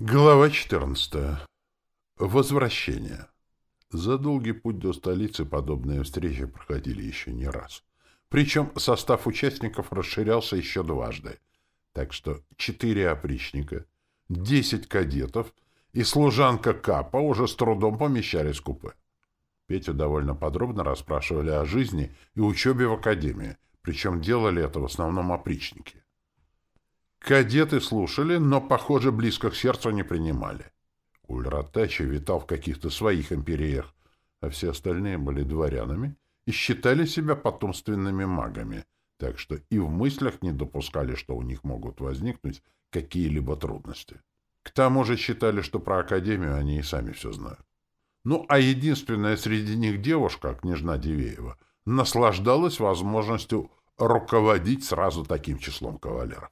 Глава 14. Возвращение. За долгий путь до столицы подобные встречи проходили еще не раз. Причем состав участников расширялся еще дважды. Так что четыре опричника, десять кадетов и служанка Капа уже с трудом помещались в купе. Петю довольно подробно расспрашивали о жизни и учебе в академии, причем делали это в основном опричники. Кадеты слушали, но, похоже, близко к сердцу не принимали. Ульратачи витал в каких-то своих империях, а все остальные были дворянами и считали себя потомственными магами, так что и в мыслях не допускали, что у них могут возникнуть какие-либо трудности. К тому же считали, что про Академию они и сами все знают. Ну, а единственная среди них девушка, княжна Дивеева, наслаждалась возможностью руководить сразу таким числом кавалеров.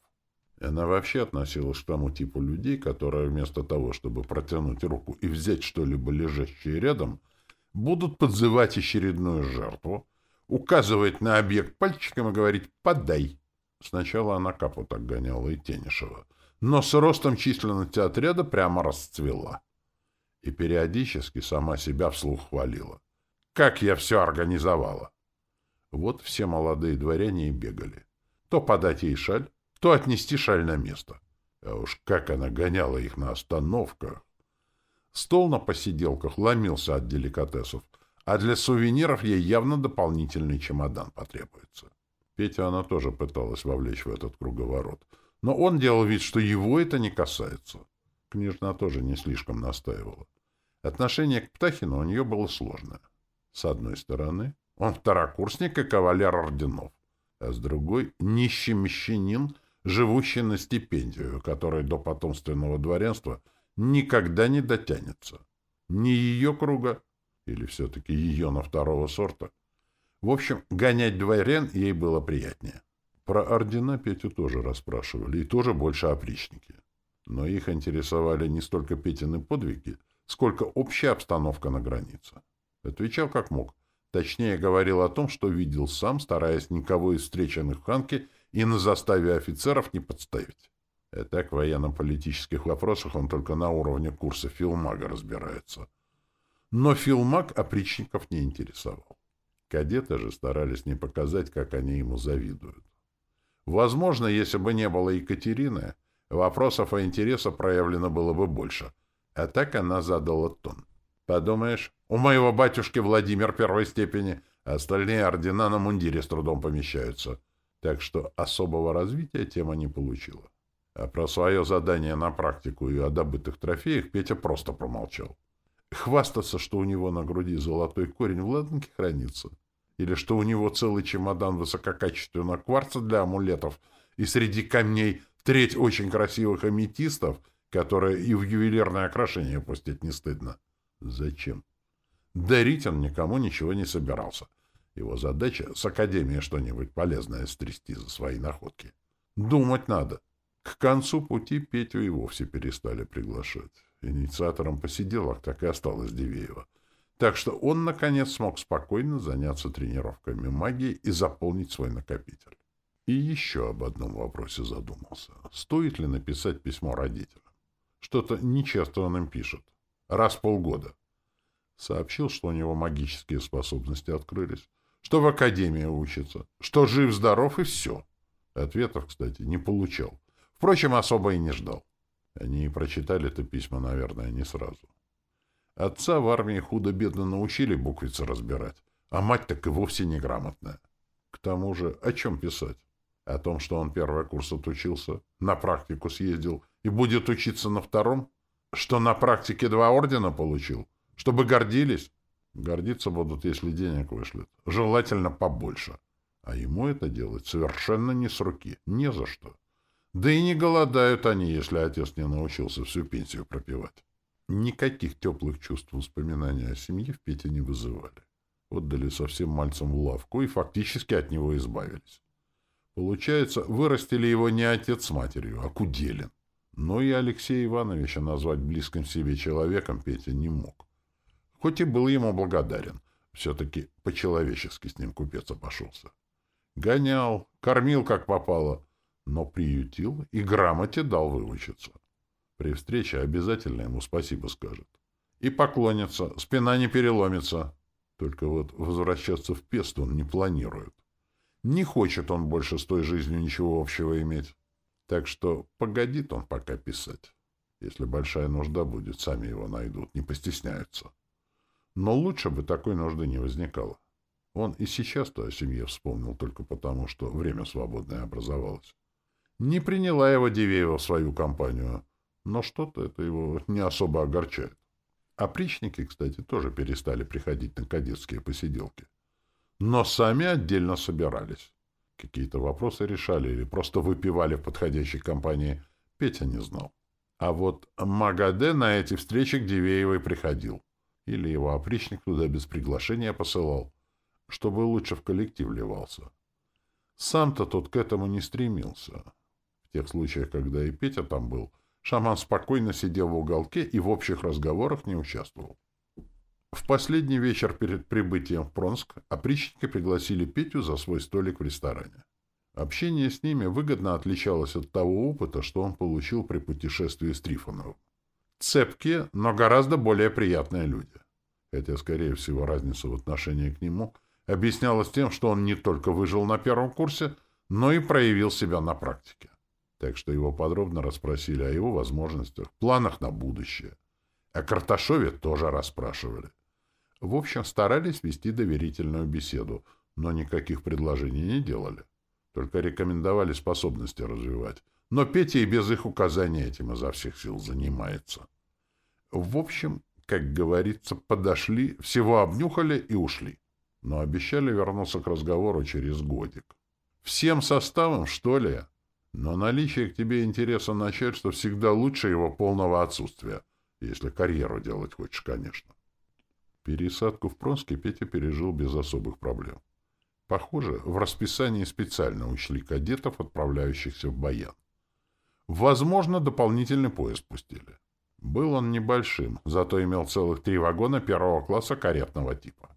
Она вообще относилась к тому типу людей, которые вместо того, чтобы протянуть руку и взять что-либо лежащее рядом, будут подзывать очередную жертву, указывать на объект пальчиком и говорить «подай». Сначала она капу так гоняла и Тенишева, но с ростом численности отряда прямо расцвела. И периодически сама себя вслух хвалила. «Как я все организовала!» Вот все молодые дворяне и бегали. То подать ей шаль, то отнести шаль на место. А уж как она гоняла их на остановках! Стол на посиделках ломился от деликатесов, а для сувениров ей явно дополнительный чемодан потребуется. Петя она тоже пыталась вовлечь в этот круговорот, но он делал вид, что его это не касается. Княжна тоже не слишком настаивала. Отношение к Птахину у нее было сложное. С одной стороны, он второкурсник и кавалер орденов, а с другой — нищий мещанин — живущий на стипендию, которая до потомственного дворянства никогда не дотянется. Ни ее круга, или все-таки ее на второго сорта. В общем, гонять дворян ей было приятнее. Про ордена Петю тоже расспрашивали, и тоже больше опричники. Но их интересовали не столько Петины подвиги, сколько общая обстановка на границе. Отвечал как мог. Точнее, говорил о том, что видел сам, стараясь никого из встреченных в Ханке и на заставе офицеров не подставить. И так в военно-политических вопросах он только на уровне курса филмага разбирается. Но филмаг опричников не интересовал. Кадеты же старались не показать, как они ему завидуют. Возможно, если бы не было Екатерины, вопросов и интереса проявлено было бы больше. А так она задала тон. Подумаешь, у моего батюшки Владимир первой степени, остальные ордена на мундире с трудом помещаются так что особого развития тема не получила. А про свое задание на практику и о добытых трофеях Петя просто промолчал. Хвастаться, что у него на груди золотой корень в ладанке хранится, или что у него целый чемодан высококачественного кварца для амулетов и среди камней треть очень красивых аметистов, которые и в ювелирное окрашение пустить не стыдно. Зачем? Дарить он никому ничего не собирался. Его задача — с Академии что-нибудь полезное стрясти за свои находки. Думать надо. К концу пути Петю и вовсе перестали приглашать. Инициатором посиделок так и осталось Дивеева. Так что он, наконец, смог спокойно заняться тренировками магии и заполнить свой накопитель. И еще об одном вопросе задумался. Стоит ли написать письмо родителям? Что-то нечасто он им пишет. Раз в полгода. Сообщил, что у него магические способности открылись что в академии учится, что жив-здоров и все. Ответов, кстати, не получал. Впрочем, особо и не ждал. Они и прочитали это письма, наверное, не сразу. Отца в армии худо-бедно научили буквицы разбирать, а мать так и вовсе неграмотная. К тому же, о чем писать? О том, что он первый курс отучился, на практику съездил и будет учиться на втором? Что на практике два ордена получил? Чтобы гордились? Гордиться будут, если денег вышлют. Желательно побольше. А ему это делать совершенно не с руки. Не за что. Да и не голодают они, если отец не научился всю пенсию пропивать. Никаких теплых чувств воспоминания о семье в Пете не вызывали. Отдали совсем мальцам в лавку и фактически от него избавились. Получается, вырастили его не отец с матерью, а Куделин. Но и Алексея Ивановича назвать близким себе человеком Петя не мог хоть и был ему благодарен. Все-таки по-человечески с ним купец обошелся. Гонял, кормил как попало, но приютил и грамоте дал выучиться. При встрече обязательно ему спасибо скажет. И поклонится, спина не переломится. Только вот возвращаться в Пест он не планирует. Не хочет он больше с той жизнью ничего общего иметь. Так что погодит он пока писать. Если большая нужда будет, сами его найдут, не постесняются. Но лучше бы такой нужды не возникало. Он и сейчас-то о семье вспомнил только потому, что время свободное образовалось. Не приняла его Дивеева в свою компанию, но что-то это его не особо огорчает. Опричники, кстати, тоже перестали приходить на кадетские посиделки. Но сами отдельно собирались. Какие-то вопросы решали или просто выпивали в подходящей компании, Петя не знал. А вот Магаде на эти встречи к Дивеевой приходил. Или его опричник туда без приглашения посылал чтобы лучше в коллектив вливался. Сам-то тот к этому не стремился. В тех случаях, когда и Петя там был, шаман спокойно сидел в уголке и в общих разговорах не участвовал. В последний вечер перед прибытием в Пронск опричники пригласили Петю за свой столик в ресторане. Общение с ними выгодно отличалось от того опыта, что он получил при путешествии с Трифоновым. Цепкие, но гораздо более приятные люди. Хотя, скорее всего, разница в отношении к нему – объяснялось тем, что он не только выжил на первом курсе, но и проявил себя на практике. Так что его подробно расспросили о его возможностях, планах на будущее. О Карташове тоже расспрашивали. В общем, старались вести доверительную беседу, но никаких предложений не делали. Только рекомендовали способности развивать. Но Петя и без их указания этим изо всех сил занимается. В общем, как говорится, подошли, всего обнюхали и ушли но обещали вернуться к разговору через годик. Всем составом, что ли? Но наличие к тебе интереса начальства всегда лучше его полного отсутствия, если карьеру делать хочешь, конечно. Пересадку в Пронске Петя пережил без особых проблем. Похоже, в расписании специально учли кадетов, отправляющихся в Баян. Возможно, дополнительный поезд пустили. Был он небольшим, зато имел целых три вагона первого класса каретного типа.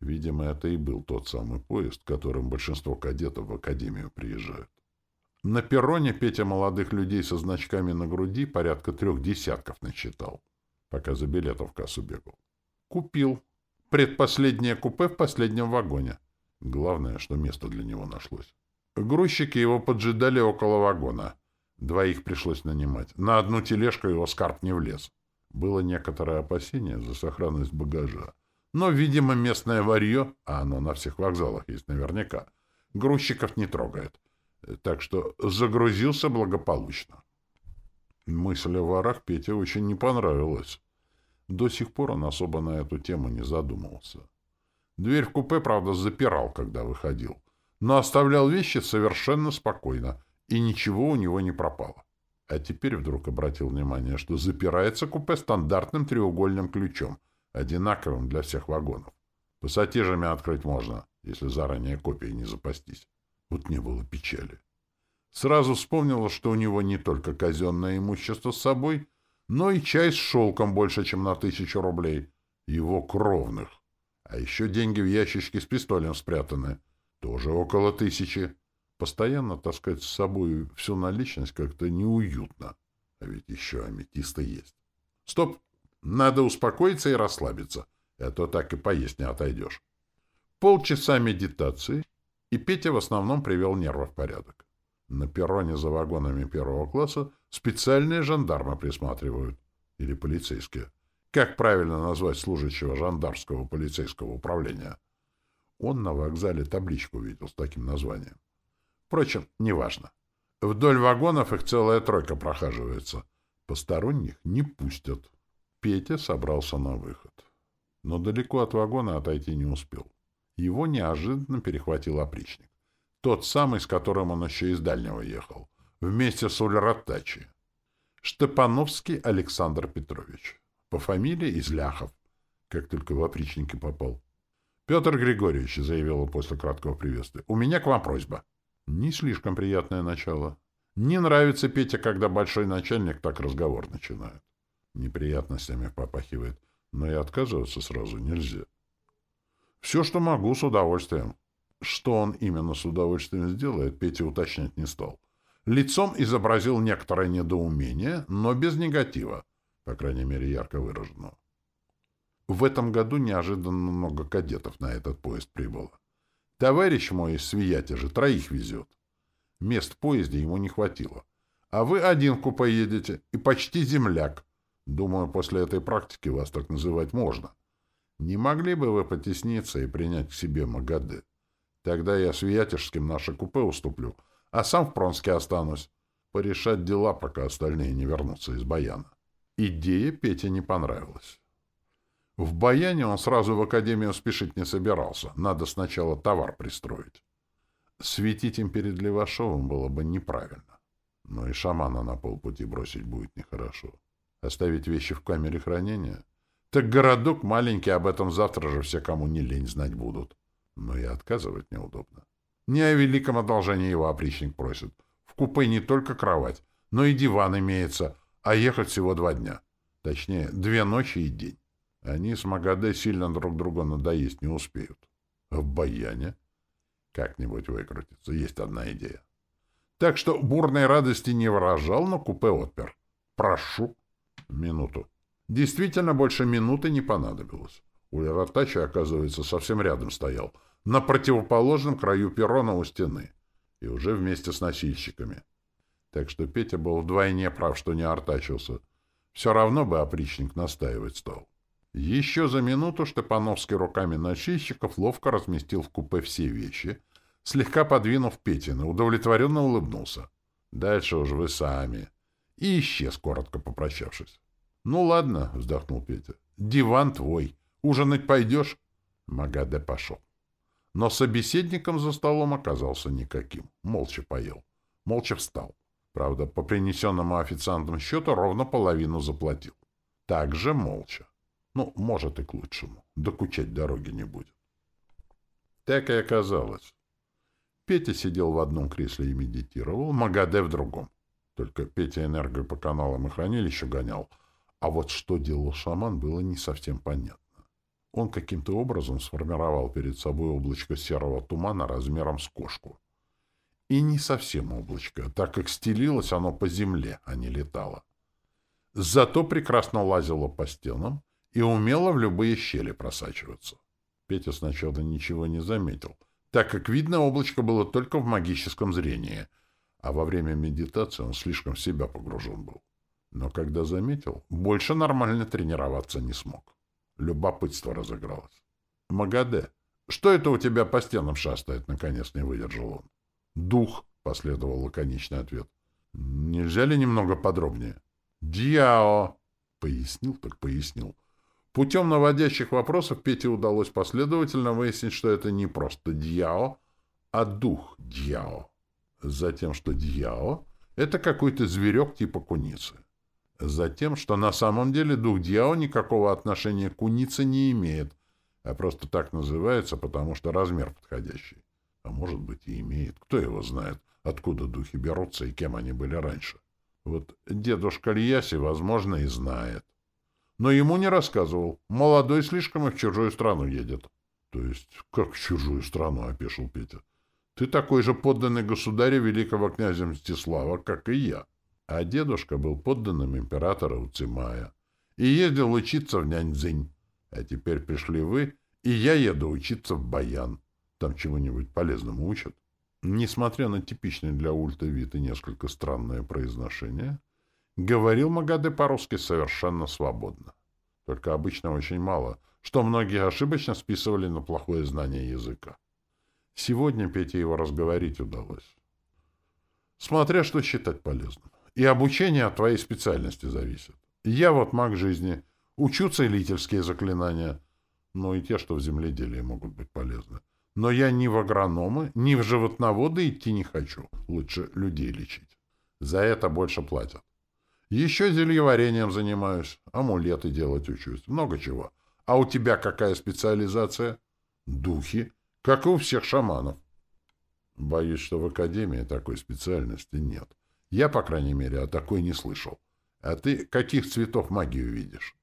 Видимо, это и был тот самый поезд, которым большинство кадетов в академию приезжают. На перроне Петя молодых людей со значками на груди порядка трех десятков насчитал, пока за билетом в кассу бегал. Купил. Предпоследнее купе в последнем вагоне. Главное, что место для него нашлось. Грузчики его поджидали около вагона. Двоих пришлось нанимать. На одну тележку его скарб не влез. Было некоторое опасение за сохранность багажа. Но, видимо, местное варье, а оно на всех вокзалах есть наверняка, грузчиков не трогает. Так что загрузился благополучно. Мысль о ворах Пете очень не понравилась. До сих пор он особо на эту тему не задумывался. Дверь в купе, правда, запирал, когда выходил, но оставлял вещи совершенно спокойно, и ничего у него не пропало. А теперь вдруг обратил внимание, что запирается купе стандартным треугольным ключом, одинаковым для всех вагонов. Пассатижами открыть можно, если заранее копии не запастись. Вот не было печали. Сразу вспомнила, что у него не только казенное имущество с собой, но и чай с шелком больше, чем на тысячу рублей. Его кровных. А еще деньги в ящичке с пистолем спрятаны. Тоже около тысячи. Постоянно таскать с собой всю наличность как-то неуютно. А ведь еще аметисты есть. Стоп! Надо успокоиться и расслабиться, а то так и поесть не отойдешь. Полчаса медитации, и Петя в основном привел нервы в порядок. На перроне за вагонами первого класса специальные жандармы присматривают. Или полицейские. Как правильно назвать служащего жандармского полицейского управления? Он на вокзале табличку видел с таким названием. Впрочем, неважно. Вдоль вагонов их целая тройка прохаживается. Посторонних не пустят. Петя собрался на выход. Но далеко от вагона отойти не успел. Его неожиданно перехватил опричник. Тот самый, с которым он еще из дальнего ехал. Вместе с Ульратачи. Штепановский Александр Петрович. По фамилии Изляхов. Как только в опричники попал. Петр Григорьевич, заявил он после краткого приветствия, у меня к вам просьба. Не слишком приятное начало. Не нравится Петя, когда большой начальник так разговор начинает неприятностями попахивает, но и отказываться сразу нельзя. Все, что могу, с удовольствием. Что он именно с удовольствием сделает, Петя уточнять не стал. Лицом изобразил некоторое недоумение, но без негатива, по крайней мере, ярко выраженного. В этом году неожиданно много кадетов на этот поезд прибыло. Товарищ мой из Свиятежа троих везет. Мест в поезде ему не хватило. А вы один купе едете, и почти земляк. Думаю, после этой практики вас так называть можно. Не могли бы вы потесниться и принять к себе Магаде? Тогда я с Вятежским наше купе уступлю, а сам в Пронске останусь. Порешать дела, пока остальные не вернутся из Баяна. Идея Пете не понравилась. В Баяне он сразу в академию спешить не собирался. Надо сначала товар пристроить. Светить им перед Левашовым было бы неправильно. Но и шамана на полпути бросить будет нехорошо. Оставить вещи в камере хранения? Так городок маленький, об этом завтра же все, кому не лень, знать будут. Но и отказывать неудобно. Не о великом одолжении его опричник просит. В купе не только кровать, но и диван имеется, а ехать всего два дня. Точнее, две ночи и день. Они с Магаде сильно друг друга надоесть не успеют. В Баяне? Как-нибудь выкрутиться. Есть одна идея. Так что бурной радости не выражал, но купе отпер. Прошу. Минуту. Действительно, больше минуты не понадобилось. Улератача, оказывается, совсем рядом стоял, на противоположном краю перрона у стены, и уже вместе с носильщиками. Так что Петя был вдвойне прав, что не артачился. Все равно бы опричник настаивать стал. Еще за минуту Штепановский руками носильщиков ловко разместил в купе все вещи, слегка подвинув Петина, удовлетворенно улыбнулся. «Дальше уж вы сами». И исчез, коротко попрощавшись. «Ну ладно», — вздохнул Петя. «Диван твой. Ужинать пойдешь?» Магаде пошел. Но собеседником за столом оказался никаким. Молча поел. Молча встал. Правда, по принесенному официантам счету ровно половину заплатил. Также молча. Ну, может, и к лучшему. Докучать дороги не будет. Так и оказалось. Петя сидел в одном кресле и медитировал, Магаде в другом. Только Петя энергию по каналам и хранилищу гонял, а вот что делал шаман, было не совсем понятно. Он каким-то образом сформировал перед собой облачко серого тумана размером с кошку. И не совсем облачко, так как стелилось оно по земле, а не летало. Зато прекрасно лазило по стенам, и умела в любые щели просачиваться. Петя сначала ничего не заметил, так как видно облачко было только в магическом зрении, а во время медитации он слишком в себя погружен был. Но когда заметил, больше нормально тренироваться не смог. Любопытство разыгралось. «Магаде, что это у тебя по стенам шастает?» Наконец не выдержал он. «Дух», — последовал лаконичный ответ. «Нельзя ли немного подробнее?» «Дьяо!» — пояснил так пояснил. Путем наводящих вопросов Пете удалось последовательно выяснить, что это не просто дьяо, а дух дьяо. Затем, что дьяо — это какой-то зверек типа куницы. Затем, что на самом деле дух дьяо никакого отношения к кунице не имеет, а просто так называется, потому что размер подходящий. А может быть и имеет. Кто его знает, откуда духи берутся и кем они были раньше. Вот дедушка Льяси, возможно, и знает но ему не рассказывал. Молодой слишком и в чужую страну едет. — То есть, как в чужую страну? — опешил Петя. — Ты такой же подданный государя великого князя Мстислава, как и я. А дедушка был подданным императора Уцимая и ездил учиться в Няньцзинь. А теперь пришли вы, и я еду учиться в Баян. Там чего-нибудь полезному учат. Несмотря на типичный для ульта вид и несколько странное произношение, Говорил Магаде по-русски совершенно свободно. Только обычно очень мало, что многие ошибочно списывали на плохое знание языка. Сегодня Пете его разговорить удалось. Смотря что считать полезным. И обучение от твоей специальности зависит. Я вот маг жизни, учу целительские заклинания, но и те, что в земледелии могут быть полезны. Но я ни в агрономы, ни в животноводы идти не хочу. Лучше людей лечить. За это больше платят. Еще зельеварением занимаюсь, амулеты делать учусь, много чего. А у тебя какая специализация? Духи, как и у всех шаманов. Боюсь, что в академии такой специальности нет. Я, по крайней мере, о такой не слышал. А ты каких цветов магию видишь?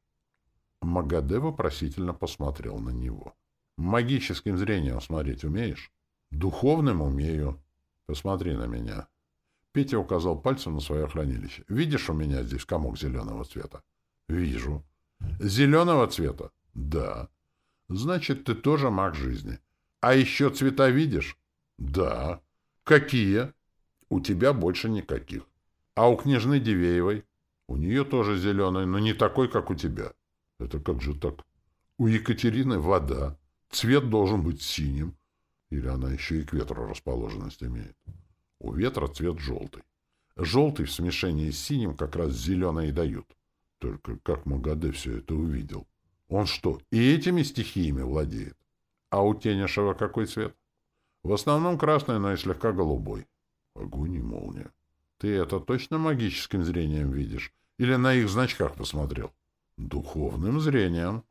Магаде вопросительно посмотрел на него. Магическим зрением смотреть умеешь? Духовным умею. Посмотри на меня. Петя указал пальцем на свое хранилище. «Видишь у меня здесь комок зеленого цвета?» «Вижу». «Зеленого цвета?» «Да». «Значит, ты тоже маг жизни». «А еще цвета видишь?» «Да». «Какие?» «У тебя больше никаких». «А у княжны Дивеевой?» «У нее тоже зеленый, но не такой, как у тебя». «Это как же так?» «У Екатерины вода. Цвет должен быть синим». Или она еще и к ветру расположенность имеет. У ветра цвет желтый. Желтый в смешении с синим как раз зеленый и дают. Только как Магаде все это увидел? Он что, и этими стихиями владеет? А у Тенишева какой цвет? В основном красный, но и слегка голубой. Огонь и молния. Ты это точно магическим зрением видишь? Или на их значках посмотрел? Духовным зрением.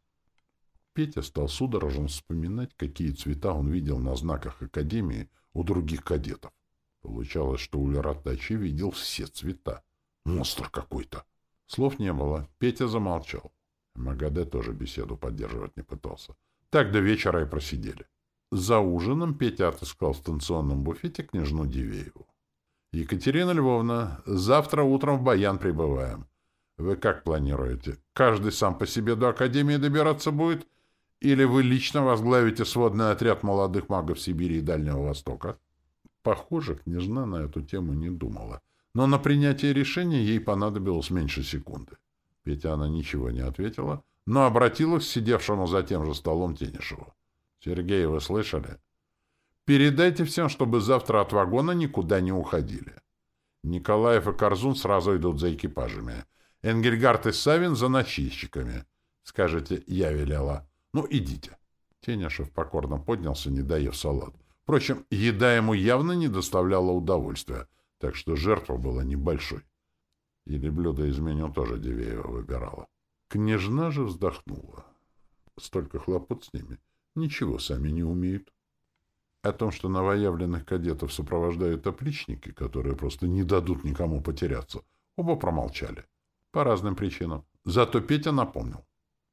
Петя стал судорожно вспоминать, какие цвета он видел на знаках Академии у других кадетов. Получалось, что Улератачи видел все цвета. Монстр какой-то. Слов не было. Петя замолчал. Магаде тоже беседу поддерживать не пытался. Так до вечера и просидели. За ужином Петя отыскал в станционном буфете княжну Дивееву. «Екатерина Львовна, завтра утром в Баян прибываем. Вы как планируете? Каждый сам по себе до Академии добираться будет? Или вы лично возглавите сводный отряд молодых магов Сибири и Дальнего Востока?» Похоже, княжна на эту тему не думала. Но на принятие решения ей понадобилось меньше секунды. Петя она ничего не ответила, но обратилась к сидевшему за тем же столом Тенишеву. «Сергей, вы слышали? Передайте всем, чтобы завтра от вагона никуда не уходили. Николаев и Корзун сразу идут за экипажами. Энгельгард и Савин за ночищиками. Скажете, я велела. Ну, идите». Тенишев покорно поднялся, не доев салат. Впрочем, еда ему явно не доставляла удовольствия, так что жертва была небольшой. Или блюдо из меню тоже Дивеева выбирала. Княжна же вздохнула. Столько хлопот с ними. Ничего сами не умеют. О том, что новоявленных кадетов сопровождают опличники, которые просто не дадут никому потеряться, оба промолчали. По разным причинам. Зато Петя напомнил.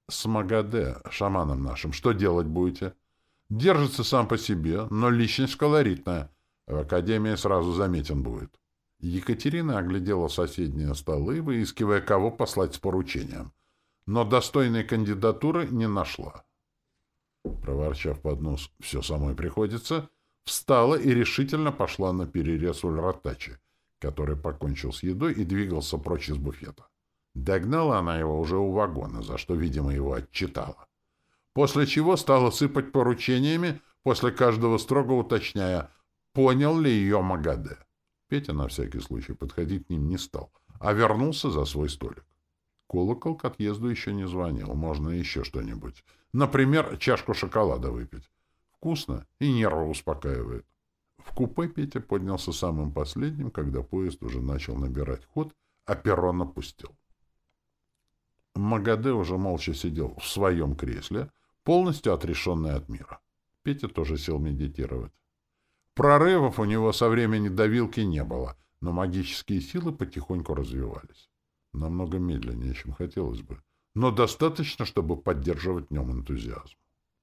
С Магаде, шаманом нашим, что делать будете? — Держится сам по себе, но личность колоритная. В академии сразу заметен будет. Екатерина оглядела соседние столы, выискивая, кого послать с поручением. Но достойной кандидатуры не нашла. Проворчав под нос «все самой приходится», встала и решительно пошла на перерез Ульратачи, который покончил с едой и двигался прочь из буфета. Догнала она его уже у вагона, за что, видимо, его отчитала после чего стала сыпать поручениями, после каждого строго уточняя, понял ли ее Магаде. Петя на всякий случай подходить к ним не стал, а вернулся за свой столик. Колокол к отъезду еще не звонил, можно еще что-нибудь. Например, чашку шоколада выпить. Вкусно и нервы успокаивает. В купе Петя поднялся самым последним, когда поезд уже начал набирать ход, а перрон опустил. Магаде уже молча сидел в своем кресле, полностью отрешенный от мира. Петя тоже сел медитировать. Прорывов у него со времени давилки не было, но магические силы потихоньку развивались. Намного медленнее, чем хотелось бы, но достаточно, чтобы поддерживать в нем энтузиазм.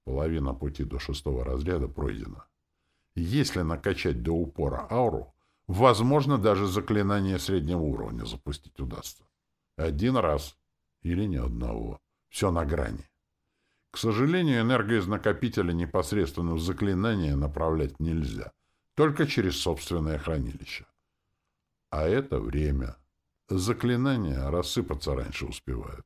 Половина пути до шестого разряда пройдена. Если накачать до упора ауру, возможно, даже заклинание среднего уровня запустить удастся. Один раз. Или ни одного. Все на грани. К сожалению, энергию из накопителя непосредственно в заклинание направлять нельзя, только через собственное хранилище. А это время. Заклинания рассыпаться раньше успевают.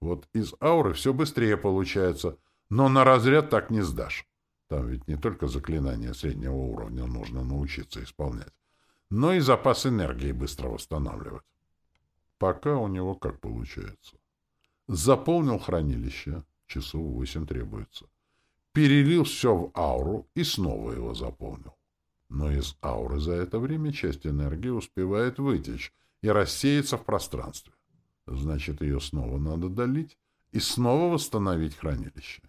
Вот из ауры все быстрее получается, но на разряд так не сдашь. Там ведь не только заклинания среднего уровня нужно научиться исполнять, но и запас энергии быстро восстанавливать. Пока у него как получается. Заполнил хранилище, часов восемь требуется. Перелил все в ауру и снова его заполнил. Но из ауры за это время часть энергии успевает вытечь и рассеяться в пространстве. Значит, ее снова надо долить и снова восстановить хранилище.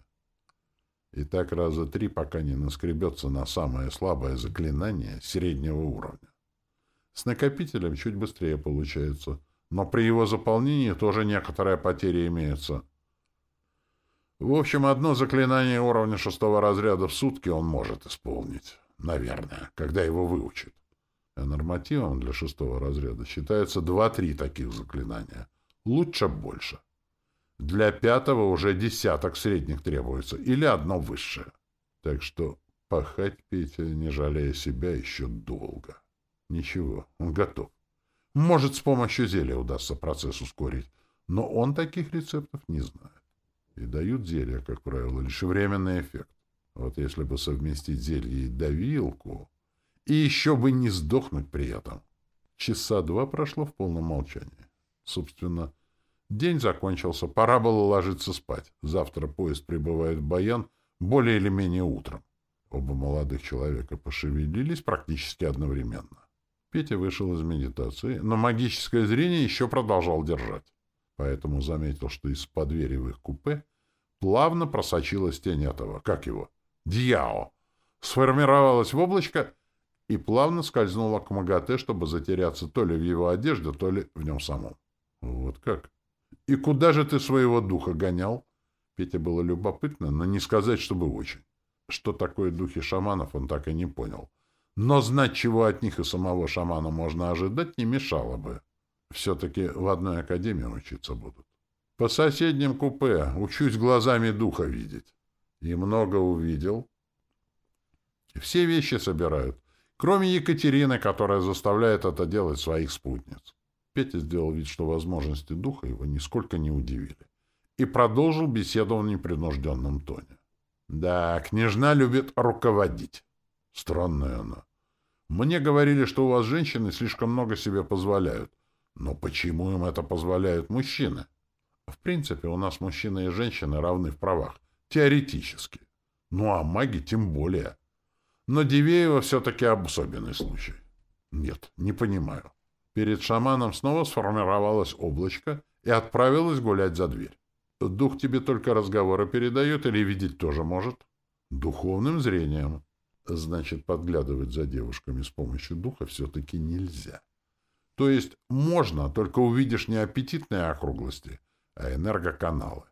И так раза три, пока не наскребется на самое слабое заклинание среднего уровня. С накопителем чуть быстрее получается, но при его заполнении тоже некоторая потеря имеется — в общем, одно заклинание уровня шестого разряда в сутки он может исполнить. Наверное, когда его выучит. А нормативом для шестого разряда считается два-три таких заклинания. Лучше больше. Для пятого уже десяток средних требуется или одно высшее. Так что пахать Петя, не жалея себя, еще долго. Ничего, он готов. Может, с помощью зелья удастся процесс ускорить, но он таких рецептов не знает. И дают зелья, как правило, лишь временный эффект. Вот если бы совместить зелье и давилку, и еще бы не сдохнуть при этом. Часа два прошло в полном молчании. Собственно, день закончился, пора было ложиться спать. Завтра поезд прибывает в Баян более или менее утром. Оба молодых человека пошевелились практически одновременно. Петя вышел из медитации, но магическое зрение еще продолжал держать. Поэтому заметил, что из-под двери в их купе плавно просочилась тень этого, как его, Дьяо, сформировалась в облачко и плавно скользнула к Магате, чтобы затеряться то ли в его одежде, то ли в нем самом. Вот как? И куда же ты своего духа гонял? Петя было любопытно, но не сказать, чтобы очень. Что такое духи шаманов, он так и не понял. Но знать, чего от них и самого шамана можно ожидать, не мешало бы. Все-таки в одной академии учиться будут. По соседним купе учусь глазами духа видеть. И много увидел. Все вещи собирают, кроме Екатерины, которая заставляет это делать своих спутниц. Петя сделал вид, что возможности духа его нисколько не удивили. И продолжил беседу в непринужденном тоне. Да, княжна любит руководить. Странная она. Мне говорили, что у вас женщины слишком много себе позволяют. Но почему им это позволяют мужчины? В принципе, у нас мужчины и женщины равны в правах. Теоретически. Ну, а маги тем более. Но Дивеева все-таки особенный случай. Нет, не понимаю. Перед шаманом снова сформировалось облачко и отправилось гулять за дверь. Дух тебе только разговоры передает или видеть тоже может? Духовным зрением. Значит, подглядывать за девушками с помощью духа все-таки нельзя. То есть можно, только увидишь не аппетитные округлости, а энергоканалы.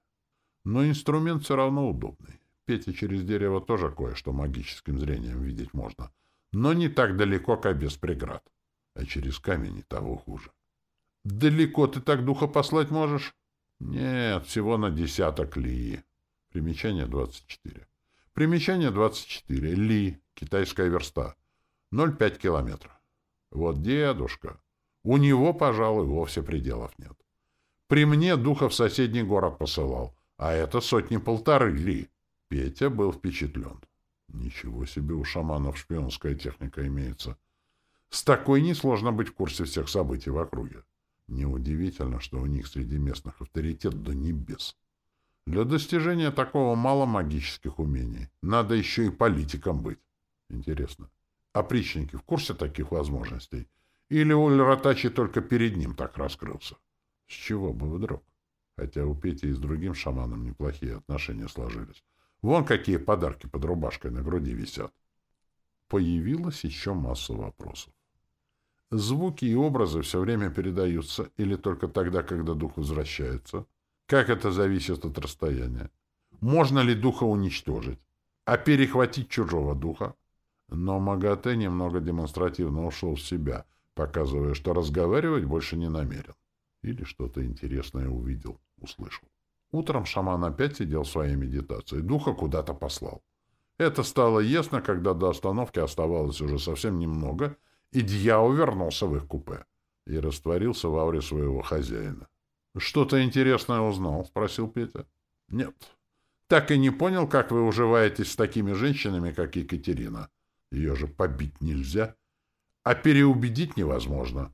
Но инструмент все равно удобный. Пете через дерево тоже кое-что магическим зрением видеть можно, но не так далеко, как без преград. А через камень и того хуже. Далеко ты так духа послать можешь? Нет, всего на десяток ли. Примечание 24. Примечание 24. Ли. Китайская верста. 0,5 километра. Вот дедушка. У него, пожалуй, вовсе пределов нет. При мне духа в соседний город посылал, а это сотни-полторы ли. Петя был впечатлен. Ничего себе у шаманов шпионская техника имеется. С такой несложно быть в курсе всех событий в округе. Неудивительно, что у них среди местных авторитет до небес. Для достижения такого мало магических умений. Надо еще и политиком быть. Интересно, опричники в курсе таких возможностей? Или Ульратачи только перед ним так раскрылся? С чего бы вдруг? Хотя у Пети и с другим шаманом неплохие отношения сложились. Вон какие подарки под рубашкой на груди висят. Появилась еще масса вопросов. Звуки и образы все время передаются или только тогда, когда дух возвращается? Как это зависит от расстояния? Можно ли духа уничтожить? А перехватить чужого духа? Но Магате немного демонстративно ушел в себя, показывая, что разговаривать больше не намерен. Или что-то интересное увидел, услышал. Утром шаман опять сидел в своей медитации, духа куда-то послал. Это стало ясно, когда до остановки оставалось уже совсем немного, и Дьяо вернулся в их купе и растворился в ауре своего хозяина. — Что-то интересное узнал? — спросил Петя. — Нет. Так и не понял, как вы уживаетесь с такими женщинами, как Екатерина. — ее же побить нельзя. А переубедить невозможно.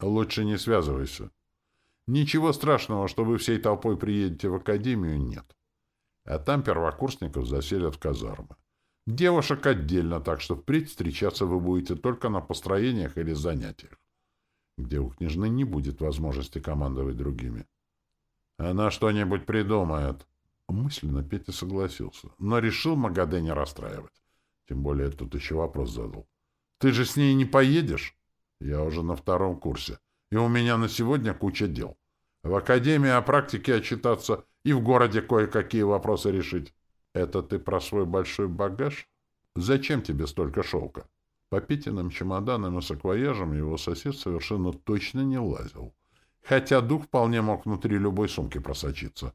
Лучше не связывайся. Ничего страшного, что вы всей толпой приедете в академию, нет. А там первокурсников заселят в казармы. Девушек отдельно, так что впредь встречаться вы будете только на построениях или занятиях, где у княжны не будет возможности командовать другими. Она что-нибудь придумает. Мысленно Петя согласился, но решил Магаде не расстраивать. Тем более тут еще вопрос задал. Ты же с ней не поедешь? Я уже на втором курсе, и у меня на сегодня куча дел. В академии о практике отчитаться и в городе кое-какие вопросы решить. Это ты про свой большой багаж? Зачем тебе столько шелка? По Петиным чемоданам и саквояжам его сосед совершенно точно не лазил. Хотя дух вполне мог внутри любой сумки просочиться.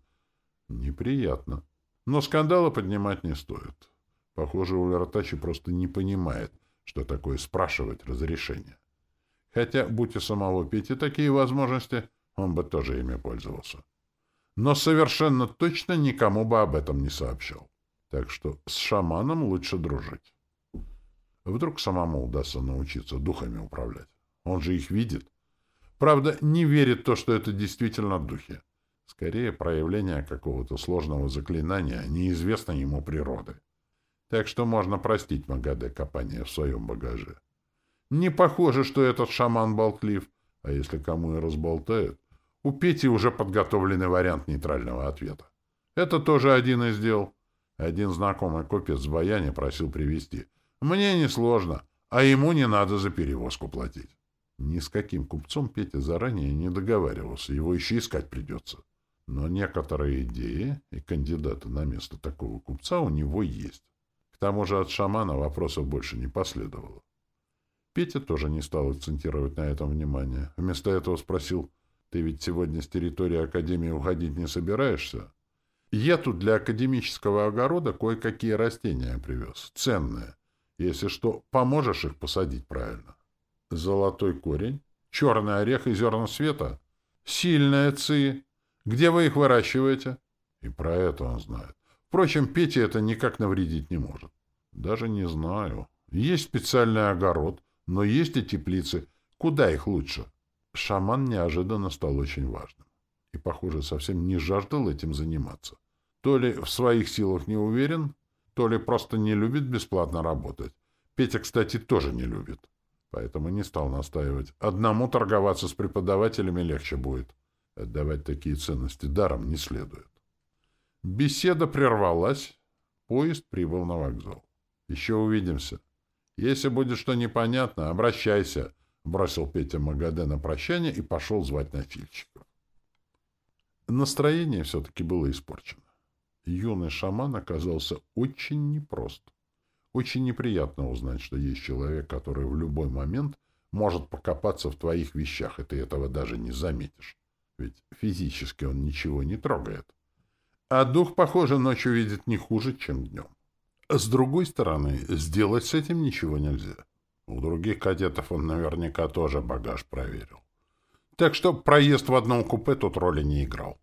Неприятно. Но скандала поднимать не стоит. Похоже, Улертачи просто не понимает, что такое спрашивать разрешение. Хотя, будь у самого Пети такие возможности, он бы тоже ими пользовался. Но совершенно точно никому бы об этом не сообщал. Так что с шаманом лучше дружить. Вдруг самому удастся научиться духами управлять. Он же их видит. Правда, не верит то, что это действительно духи. Скорее, проявление какого-то сложного заклинания, неизвестной ему природы. Так что можно простить Магаде копание в своем багаже. Не похоже, что этот шаман болтлив, а если кому и разболтает, у Пети уже подготовленный вариант нейтрального ответа. Это тоже один из дел. Один знакомый купец в Баяне просил привезти. Мне несложно, а ему не надо за перевозку платить. Ни с каким купцом Петя заранее не договаривался, его еще искать придется. Но некоторые идеи и кандидаты на место такого купца у него есть. К тому же от шамана вопросов больше не последовало. Петя тоже не стал акцентировать на этом внимание. Вместо этого спросил, «Ты ведь сегодня с территории Академии уходить не собираешься?» «Я тут для академического огорода кое-какие растения привез, ценные. Если что, поможешь их посадить правильно?» Золотой корень, черный орех и зерна света. Сильная ци. Где вы их выращиваете? И про это он знает. Впрочем, Пете это никак навредить не может. Даже не знаю. Есть специальный огород, но есть и теплицы. Куда их лучше? Шаман неожиданно стал очень важным. И, похоже, совсем не жаждал этим заниматься. То ли в своих силах не уверен, то ли просто не любит бесплатно работать. Петя, кстати, тоже не любит. Поэтому не стал настаивать. Одному торговаться с преподавателями легче будет. Отдавать такие ценности даром не следует. Беседа прервалась. Поезд прибыл на вокзал. Еще увидимся. Если будет что непонятно, обращайся, — бросил Петя Магаде на прощание и пошел звать носильщиков. Настроение все-таки было испорчено. Юный шаман оказался очень непрост. Очень неприятно узнать, что есть человек, который в любой момент может покопаться в твоих вещах, и ты этого даже не заметишь. Ведь физически он ничего не трогает. А дух, похоже, ночью видит не хуже, чем днем. С другой стороны, сделать с этим ничего нельзя. У других кадетов он наверняка тоже багаж проверил. Так что проезд в одном купе тут роли не играл.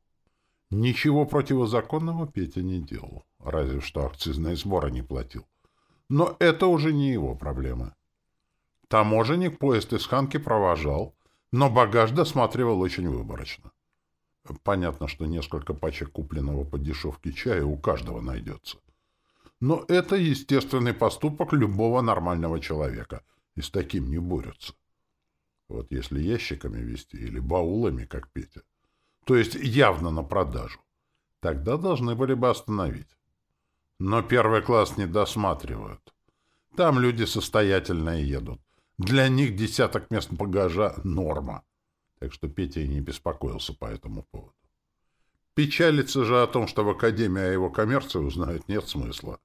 Ничего противозаконного Петя не делал, разве что акцизные сборы не платил. Но это уже не его проблема. Таможенник поезд из Ханки провожал, но багаж досматривал очень выборочно. Понятно, что несколько пачек купленного по дешевке чая у каждого найдется. Но это естественный поступок любого нормального человека, и с таким не борются. Вот если ящиками вести или баулами, как Петя, то есть явно на продажу, тогда должны были бы остановить. Но первый класс не досматривают. Там люди состоятельные едут. Для них десяток мест багажа — норма. Так что Петя и не беспокоился по этому поводу. Печалиться же о том, что в Академии о его коммерции узнают, нет смысла.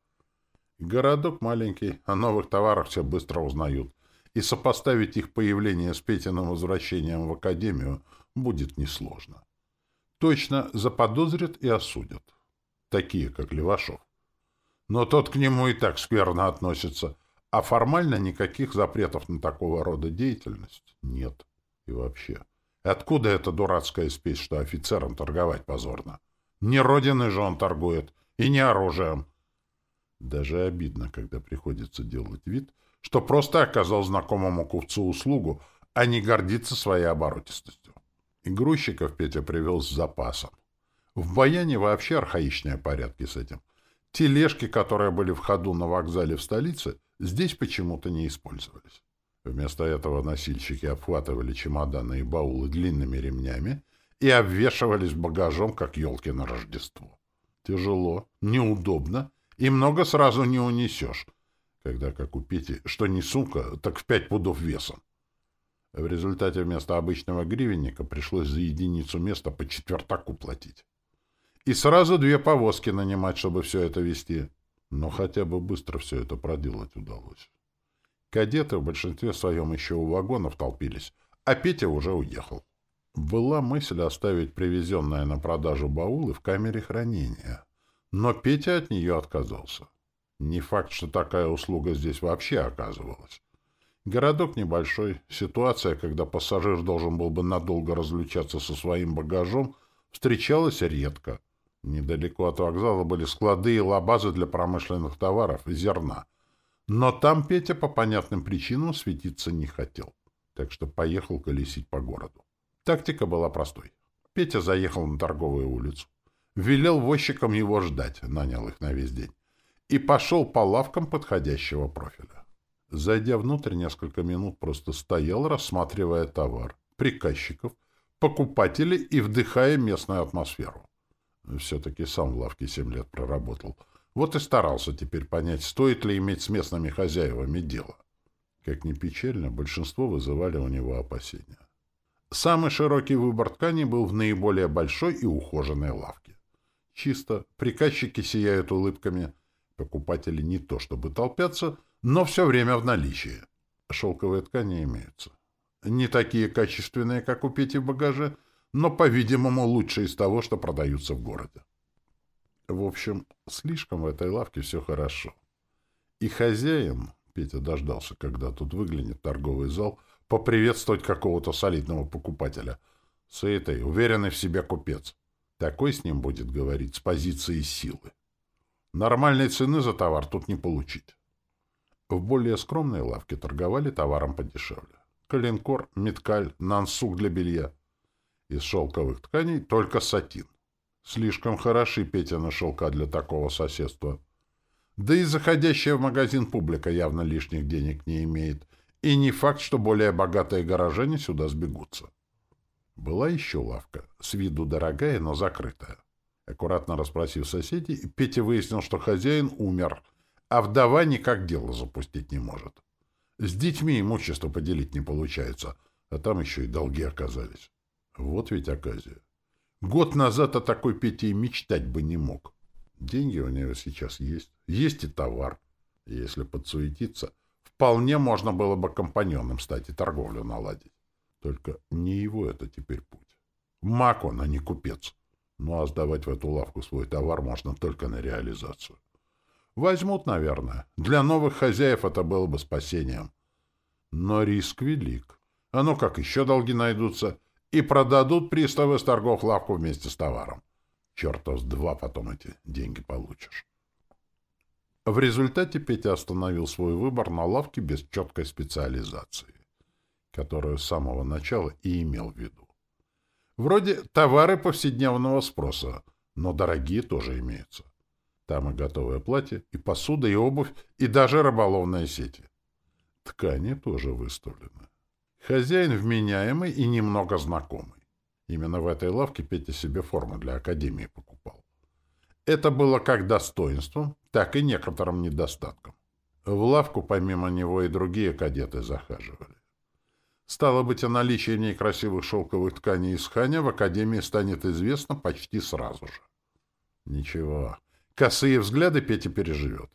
Городок маленький, о новых товарах все быстро узнают, и сопоставить их появление с Петиным возвращением в Академию будет несложно. Точно заподозрят и осудят. Такие, как Левашов но тот к нему и так скверно относится, а формально никаких запретов на такого рода деятельность нет. И вообще, откуда эта дурацкая спесь, что офицерам торговать позорно? Не родиной же он торгует, и не оружием. Даже обидно, когда приходится делать вид, что просто оказал знакомому купцу услугу, а не гордиться своей оборотистостью. И грузчиков Петя привел с запасом. В Баяне вообще архаичные порядки с этим. Тележки, которые были в ходу на вокзале в столице, здесь почему-то не использовались. Вместо этого носильщики обхватывали чемоданы и баулы длинными ремнями и обвешивались багажом, как елки на Рождество. Тяжело, неудобно и много сразу не унесешь, когда, как у Пети, что не сумка, так в пять пудов весом. В результате вместо обычного гривенника пришлось за единицу места по четвертаку платить. И сразу две повозки нанимать, чтобы все это вести. Но хотя бы быстро все это проделать удалось. Кадеты в большинстве своем еще у вагонов толпились, а Петя уже уехал. Была мысль оставить привезенные на продажу баулы в камере хранения, но Петя от нее отказался. Не факт, что такая услуга здесь вообще оказывалась. Городок небольшой, ситуация, когда пассажир должен был бы надолго разлучаться со своим багажом, встречалась редко. Недалеко от вокзала были склады и лабазы для промышленных товаров и зерна. Но там Петя по понятным причинам светиться не хотел, так что поехал колесить по городу. Тактика была простой. Петя заехал на торговую улицу, велел возчикам его ждать, нанял их на весь день, и пошел по лавкам подходящего профиля. Зайдя внутрь, несколько минут просто стоял, рассматривая товар, приказчиков, покупателей и вдыхая местную атмосферу. Все-таки сам в лавке семь лет проработал. Вот и старался теперь понять, стоит ли иметь с местными хозяевами дело. Как ни печально, большинство вызывали у него опасения. Самый широкий выбор тканей был в наиболее большой и ухоженной лавке. Чисто, приказчики сияют улыбками, покупатели не то чтобы толпятся — но все время в наличии. Шелковые ткани имеются. Не такие качественные, как у Пети в багаже, но, по-видимому, лучшие из того, что продаются в городе. В общем, слишком в этой лавке все хорошо. И хозяин, Петя дождался, когда тут выглянет торговый зал, поприветствовать какого-то солидного покупателя. Сытый, уверенный в себе купец. Такой с ним будет говорить с позиции силы. Нормальной цены за товар тут не получить. В более скромной лавке торговали товаром подешевле. Калинкор, меткаль, нансук для белья. Из шелковых тканей только сатин. Слишком хороши Петя шелка для такого соседства. Да и заходящая в магазин публика явно лишних денег не имеет. И не факт, что более богатые горожане сюда сбегутся. Была еще лавка, с виду дорогая, но закрытая. Аккуратно расспросив соседей, Петя выяснил, что хозяин умер, а вдова никак дело запустить не может. С детьми имущество поделить не получается, а там еще и долги оказались. Вот ведь оказия. Год назад о такой Пете и мечтать бы не мог. Деньги у него сейчас есть. Есть и товар. Если подсуетиться, вполне можно было бы компаньоном стать и торговлю наладить. Только не его это теперь путь. Маг он, а не купец. Ну а сдавать в эту лавку свой товар можно только на реализацию. Возьмут, наверное. Для новых хозяев это было бы спасением. Но риск велик. А ну как, еще долги найдутся. И продадут приставы с торгов лавку вместе с товаром. Чертов два потом эти деньги получишь. В результате Петя остановил свой выбор на лавке без четкой специализации, которую с самого начала и имел в виду. Вроде товары повседневного спроса, но дорогие тоже имеются. Там и готовое платье, и посуда, и обувь, и даже рыболовные сети. Ткани тоже выставлены. Хозяин вменяемый и немного знакомый. Именно в этой лавке Петя себе форму для академии покупал. Это было как достоинством, так и некоторым недостатком. В лавку помимо него и другие кадеты захаживали. Стало быть, о наличии в ней красивых шелковых тканей из Ханя в Академии станет известно почти сразу же. Ничего, Косые взгляды Петя переживет.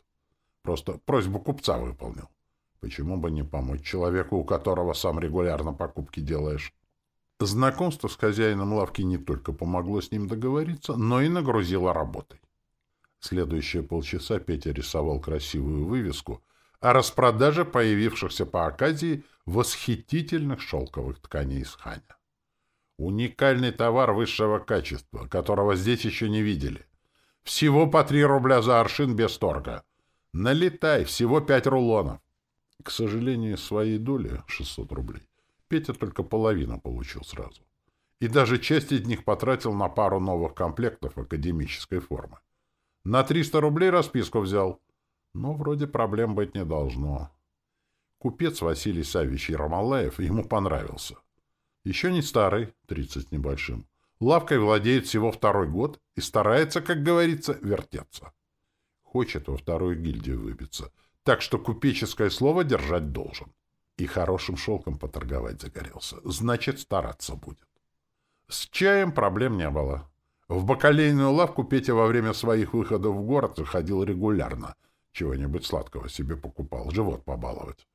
Просто просьбу купца выполнил. Почему бы не помочь человеку, у которого сам регулярно покупки делаешь? Знакомство с хозяином лавки не только помогло с ним договориться, но и нагрузило работой. Следующие полчаса Петя рисовал красивую вывеску о распродаже появившихся по оказии восхитительных шелковых тканей из Ханя. Уникальный товар высшего качества, которого здесь еще не видели. Всего по три рубля за аршин без торга. Налетай, всего пять рулонов. К сожалению, своей доли, 600 рублей, Петя только половину получил сразу. И даже часть из них потратил на пару новых комплектов академической формы. На 300 рублей расписку взял. Но вроде проблем быть не должно. Купец Василий Савич Ермолаев ему понравился. Еще не старый, 30 небольшим. Лавкой владеет всего второй год и старается, как говорится, вертеться. Хочет во вторую гильдию выбиться, так что купеческое слово держать должен. И хорошим шелком поторговать загорелся. Значит, стараться будет. С чаем проблем не было. В бакалейную лавку Петя во время своих выходов в город заходил регулярно. Чего-нибудь сладкого себе покупал, живот побаловать.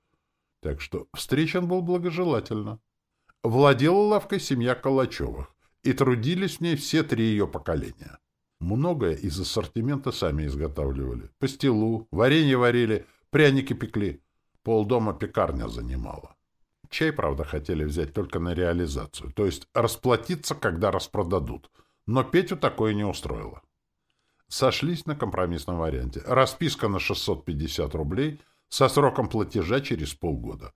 Так что встречен был благожелательно. Владела лавкой семья Калачевых, и трудились в ней все три ее поколения. Многое из ассортимента сами изготавливали. Пастилу, варенье варили, пряники пекли. Полдома пекарня занимала. Чай, правда, хотели взять только на реализацию, то есть расплатиться, когда распродадут. Но Петю такое не устроило. Сошлись на компромиссном варианте. Расписка на 650 рублей со сроком платежа через полгода.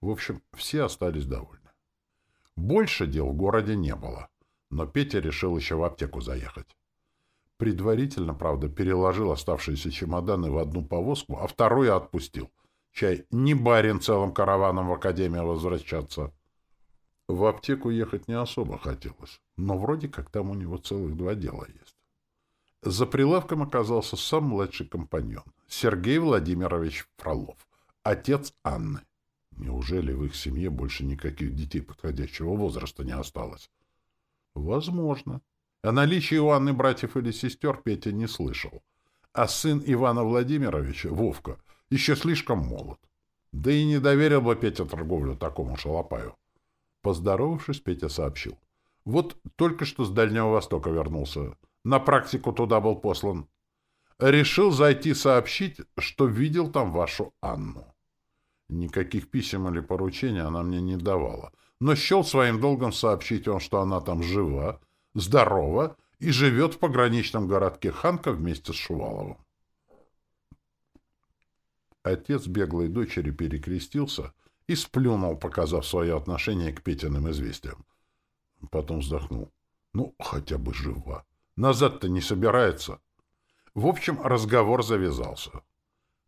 В общем, все остались довольны. Больше дел в городе не было, но Петя решил еще в аптеку заехать. Предварительно, правда, переложил оставшиеся чемоданы в одну повозку, а вторую отпустил. Чай не барин целым караваном в академию возвращаться. В аптеку ехать не особо хотелось, но вроде как там у него целых два дела есть. За прилавком оказался сам младший компаньон, Сергей Владимирович Фролов, отец Анны. Неужели в их семье больше никаких детей подходящего возраста не осталось? Возможно. О наличии у Анны братьев или сестер Петя не слышал. А сын Ивана Владимировича, Вовка, еще слишком молод. Да и не доверил бы Петя торговлю такому шалопаю. Поздоровавшись, Петя сообщил. Вот только что с Дальнего Востока вернулся. На практику туда был послан. Решил зайти сообщить, что видел там вашу Анну. Никаких писем или поручений она мне не давала, но счел своим долгом сообщить вам, что она там жива, здорова и живет в пограничном городке Ханка вместе с Шуваловым. Отец беглой дочери перекрестился и сплюнул, показав свое отношение к Петиным известиям. Потом вздохнул. Ну, хотя бы жива. Назад-то не собирается. В общем, разговор завязался.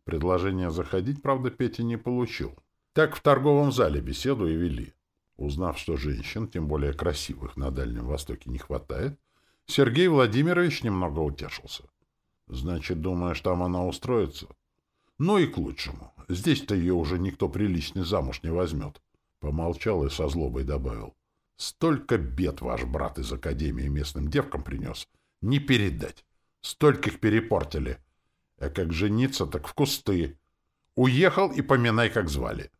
Предложение заходить, правда, Петя не получил. Так в торговом зале беседу и вели. Узнав, что женщин, тем более красивых, на Дальнем Востоке не хватает, Сергей Владимирович немного утешился. Значит, думаешь, там она устроится? Ну и к лучшему. Здесь-то ее уже никто приличный замуж не возьмет. Помолчал и со злобой добавил. Столько бед ваш брат из Академии местным девкам принес. Не передать. Стольких перепортили. А как жениться, так в кусты. Уехал и поминай, как звали.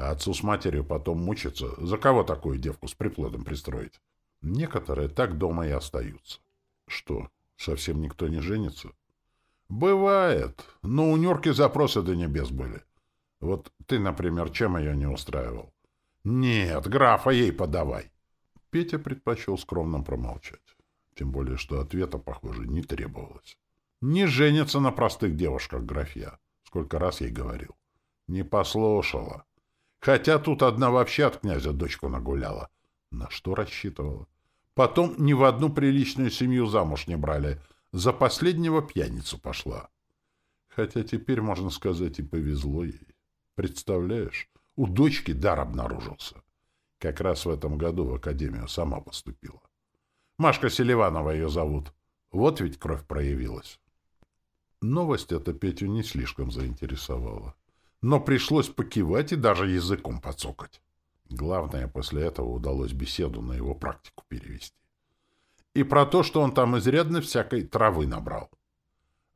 А отцу с матерью потом мучиться, за кого такую девку с приплодом пристроить? Некоторые так дома и остаются. Что, совсем никто не женится? Бывает, но у Нюрки запросы до небес были. Вот ты, например, чем ее не устраивал? Нет, графа ей подавай. Петя предпочел скромно промолчать. Тем более, что ответа, похоже, не требовалось. Не женится на простых девушках, графья. Сколько раз ей говорил. Не послушала. Хотя тут одна вообще от князя дочку нагуляла. На что рассчитывала? Потом ни в одну приличную семью замуж не брали. За последнего пьяницу пошла. Хотя теперь, можно сказать, и повезло ей. Представляешь, у дочки дар обнаружился. Как раз в этом году в академию сама поступила. Машка Селиванова ее зовут. Вот ведь кровь проявилась. Новость эта Петю не слишком заинтересовала но пришлось покивать и даже языком подсокать. Главное, после этого удалось беседу на его практику перевести. И про то, что он там изрядно всякой травы набрал.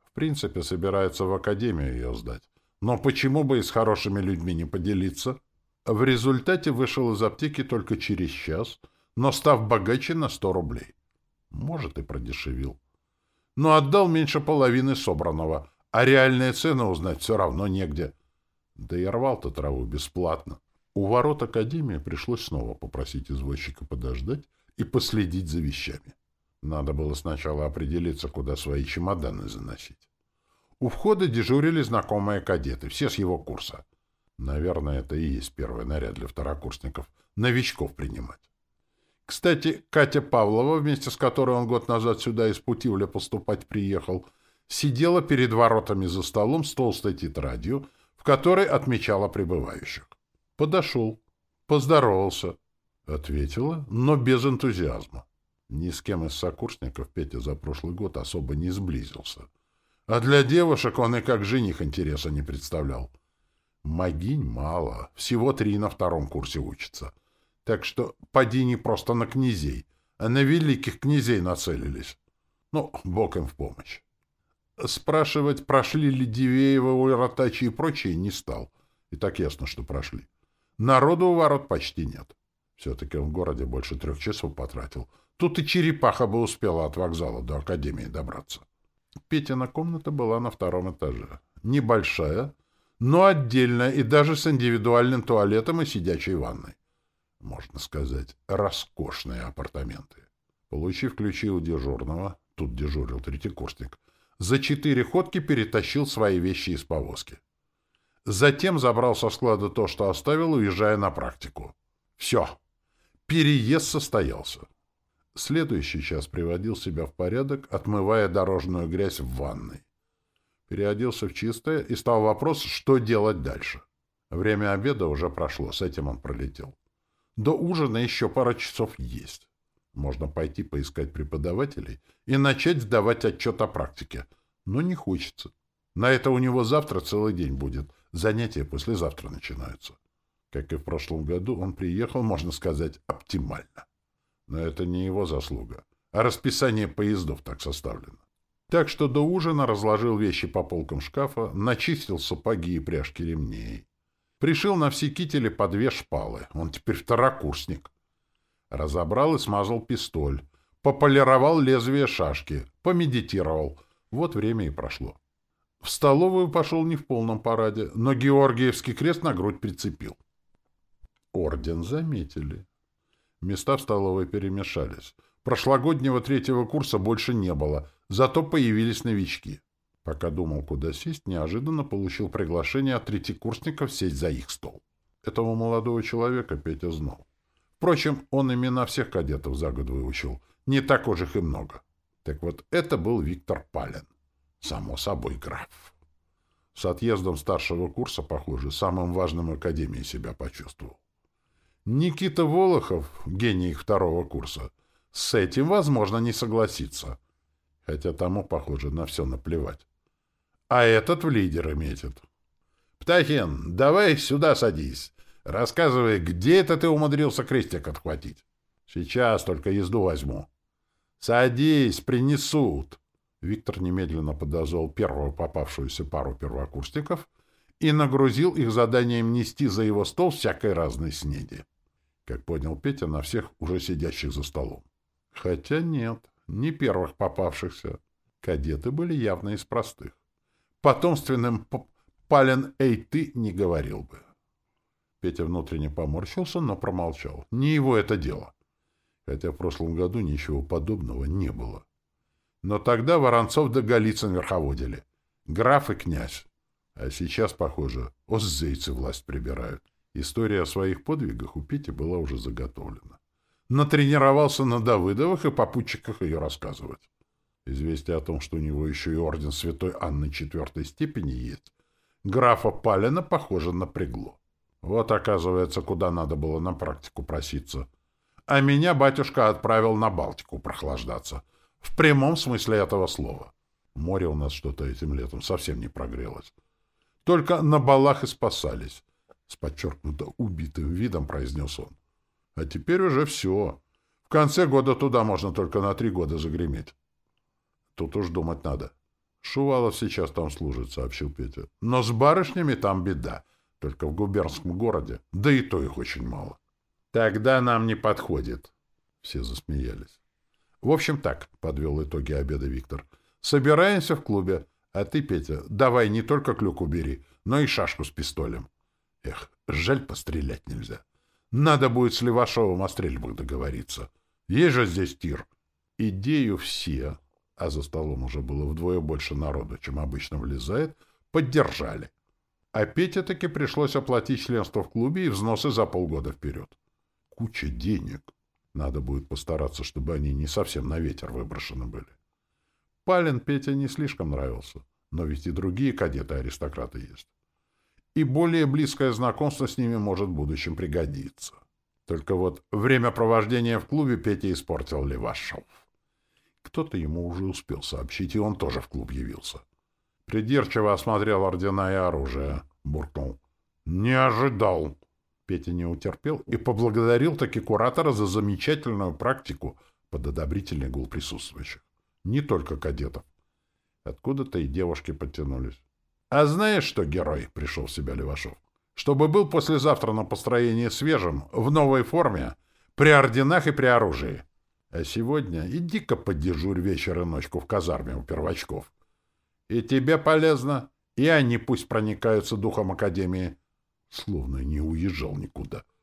В принципе, собирается в академию ее сдать. Но почему бы и с хорошими людьми не поделиться? В результате вышел из аптеки только через час, но став богаче на сто рублей. Может, и продешевил. Но отдал меньше половины собранного, а реальные цены узнать все равно негде — да и рвал-то траву бесплатно. У ворот Академии пришлось снова попросить извозчика подождать и последить за вещами. Надо было сначала определиться, куда свои чемоданы заносить. У входа дежурили знакомые кадеты, все с его курса. Наверное, это и есть первый наряд для второкурсников. Новичков принимать. Кстати, Катя Павлова, вместе с которой он год назад сюда из Путивля поступать приехал, сидела перед воротами за столом с толстой тетрадью, которой отмечала прибывающих. Подошел, поздоровался, ответила, но без энтузиазма. Ни с кем из сокурсников Петя за прошлый год особо не сблизился. А для девушек он и как жених интереса не представлял. Могинь мало, всего три на втором курсе учатся. Так что поди не просто на князей, а на великих князей нацелились. Ну, бог им в помощь. Спрашивать, прошли ли Дивеева, Уйратачи и прочие, не стал. И так ясно, что прошли. Народу у ворот почти нет. Все-таки он в городе больше трех часов потратил. Тут и черепаха бы успела от вокзала до академии добраться. Петина комната была на втором этаже. Небольшая, но отдельная и даже с индивидуальным туалетом и сидячей ванной. Можно сказать, роскошные апартаменты. Получив ключи у дежурного, тут дежурил третий курсник, за четыре ходки перетащил свои вещи из повозки. Затем забрал со склада то, что оставил, уезжая на практику. Все. Переезд состоялся. Следующий час приводил себя в порядок, отмывая дорожную грязь в ванной. Переоделся в чистое, и стал вопрос, что делать дальше. Время обеда уже прошло, с этим он пролетел. До ужина еще пара часов есть. Можно пойти поискать преподавателей и начать сдавать отчет о практике. Но не хочется. На это у него завтра целый день будет. Занятия послезавтра начинаются. Как и в прошлом году, он приехал, можно сказать, оптимально. Но это не его заслуга, а расписание поездов так составлено. Так что до ужина разложил вещи по полкам шкафа, начистил сапоги и пряжки ремней. Пришил на все кители по две шпалы. Он теперь второкурсник. Разобрал и смазал пистоль. Пополировал лезвие шашки. Помедитировал. Вот время и прошло. В столовую пошел не в полном параде, но Георгиевский крест на грудь прицепил. Орден заметили. Места в столовой перемешались. Прошлогоднего третьего курса больше не было, зато появились новички. Пока думал, куда сесть, неожиданно получил приглашение от третьекурсников сесть за их стол. Этого молодого человека Петя знал. Впрочем, он имена всех кадетов за год выучил. Не так уж их и много. Так вот, это был Виктор Палин. Само собой, граф. С отъездом старшего курса, похоже, самым важным академии себя почувствовал. Никита Волохов, гений второго курса, с этим, возможно, не согласиться. Хотя тому, похоже, на все наплевать. А этот в лидеры метит. «Птахин, давай сюда садись. Рассказывай, где это ты умудрился крестик отхватить?» «Сейчас только езду возьму». «Садись, принесут». Виктор немедленно подозвал первую попавшуюся пару первокурсников и нагрузил их заданием нести за его стол всякой разной снеди как понял Петя, на всех уже сидящих за столом. Хотя нет, не первых попавшихся. Кадеты были явно из простых. Потомственным «Пален, эй, ты» не говорил бы. Петя внутренне поморщился, но промолчал. Не его это дело. Хотя в прошлом году ничего подобного не было. Но тогда Воронцов да Голицын верховодили. Граф и князь. А сейчас, похоже, оззейцы власть прибирают. История о своих подвигах у Пети была уже заготовлена. Натренировался на Давыдовых и попутчиках ее рассказывать. Известие о том, что у него еще и орден святой Анны четвертой степени есть, графа Палина, похоже, напрягло. Вот, оказывается, куда надо было на практику проситься. А меня батюшка отправил на Балтику прохлаждаться. В прямом смысле этого слова. Море у нас что-то этим летом совсем не прогрелось. Только на балах и спасались. С подчеркнуто убитым видом произнес он. А теперь уже все. В конце года туда можно только на три года загреметь. Тут уж думать надо. Шувалов сейчас там служит, сообщил Петя. Но с барышнями там беда. Только в губернском городе. Да и то их очень мало. Тогда нам не подходит. Все засмеялись. В общем так, подвел итоги обеда Виктор. Собираемся в клубе. А ты, Петя, давай не только клюк убери, но и шашку с пистолем. Эх, жаль, пострелять нельзя. Надо будет с Левашовым о стрельбах договориться. Есть же здесь тир. Идею все, а за столом уже было вдвое больше народу, чем обычно влезает, поддержали. А Пете таки пришлось оплатить членство в клубе и взносы за полгода вперед. Куча денег. Надо будет постараться, чтобы они не совсем на ветер выброшены были. Палин Петя не слишком нравился, но ведь и другие кадеты-аристократы есть и более близкое знакомство с ними может в будущем пригодиться. Только вот время провождения в клубе Петя испортил Левашов. Кто-то ему уже успел сообщить, и он тоже в клуб явился. Придирчиво осмотрел ордена и оружие, буркнул. «Не ожидал!» Петя не утерпел и поблагодарил таки куратора за замечательную практику под одобрительный гул присутствующих. Не только кадетов. Откуда-то и девушки подтянулись. А знаешь что, герой, — пришел в себя Левашов, чтобы был послезавтра на построении свежим, в новой форме, при орденах и при оружии. А сегодня иди-ка поддежурь вечер и ночку в казарме у первочков. И тебе полезно, и они пусть проникаются духом Академии. Словно не уезжал никуда. —